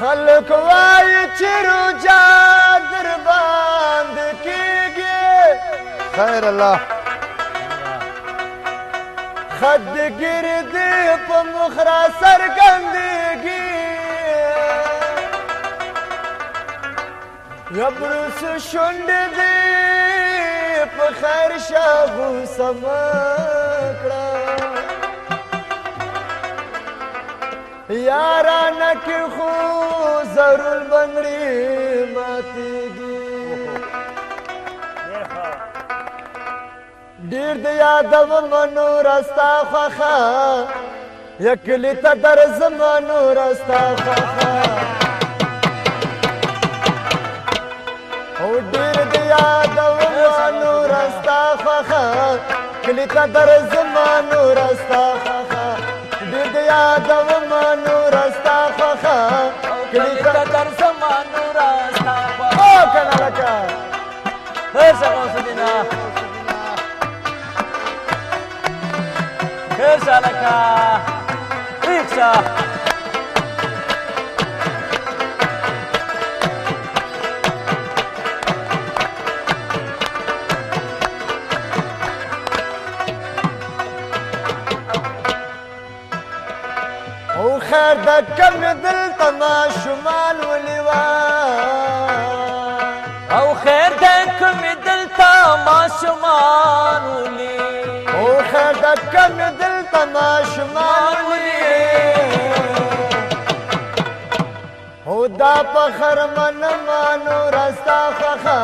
خلق وای چې روجا در باندې کیږي خیر الله خد ګرد په مخ را سرګندېږي یبرس شوند دې په خیر شابو سما کړه یاران کې خو ضرور بنګړي ماتيږي ډیر د یادو منو راستا خوخه یکلی ته در زمانو راستا خوخه او ډیر د یادو منو راستا خوخه کلی ته در زمانو راستا خوخه یادوم نور استا خخه کلی ته در سما نور استا او کنه لکه خیر شه غوث الدینا خیر شه لکه ایک شه د کم دل تماشمال ولیوا او خیر د کم دل تماشمال ولی او خیر د کم دل تماشمال ولی دا په خرمن مانو راستا خخا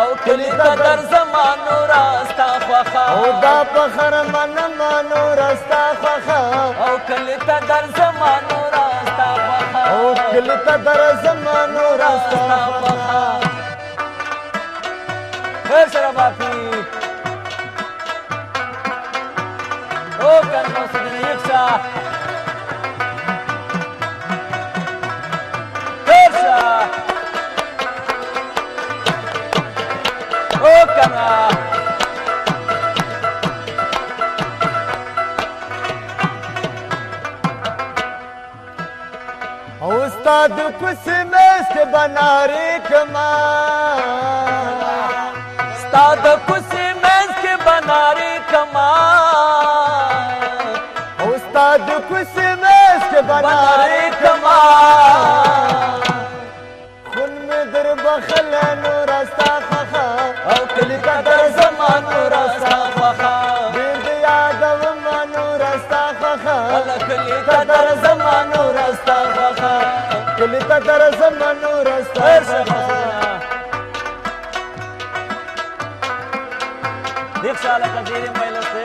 او کلی ته در زمانو راستا خخا او دا په خرمن مانو راستا خخا او کلی ته در زمانو راستا خخا او کلی ته در زمانو راستا خخا خیر سره باپی استاد کوس مست بنارې کما استاد کوس مست بنارې کما استاد کوس مست بنارې کما خون مې در بخل نور استا خخا او کلی قدر زمان نور استا خخا دې یادو مانور استا خخا کلی قدر زمان نور تر زمانو رستا دیکھ سالا کا دیرے مائلہ سے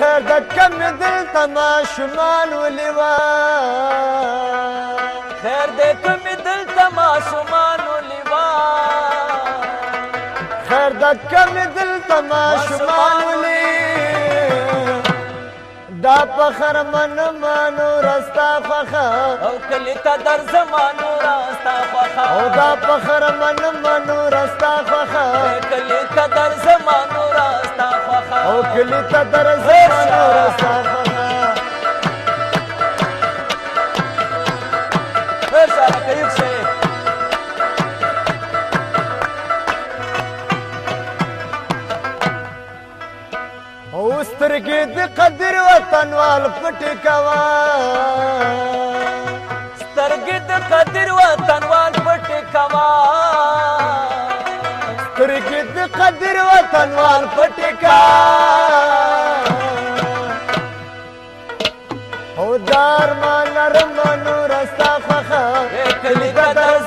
خیر د کم دل تما شمال ولیوا خیر دې کمې دلته ماسومانو لیوا خیر دې کمې دلته ماسومانو لی دا فخر من مانو رستا فخر او کلی تا در زمانو رستا فخر او دا فخر من مانو رستا فخر کلی تا در زمانو رستا فخر او کلی تا در زمانو رستا کیوب صاحب او سترګې د قدر وطنوال پټې کوا سترګې د قدر وطنوال پټې کوا سترګې د قدر وطنوال پټې کوا او دار ما نرمانو رستا فخا لیدتا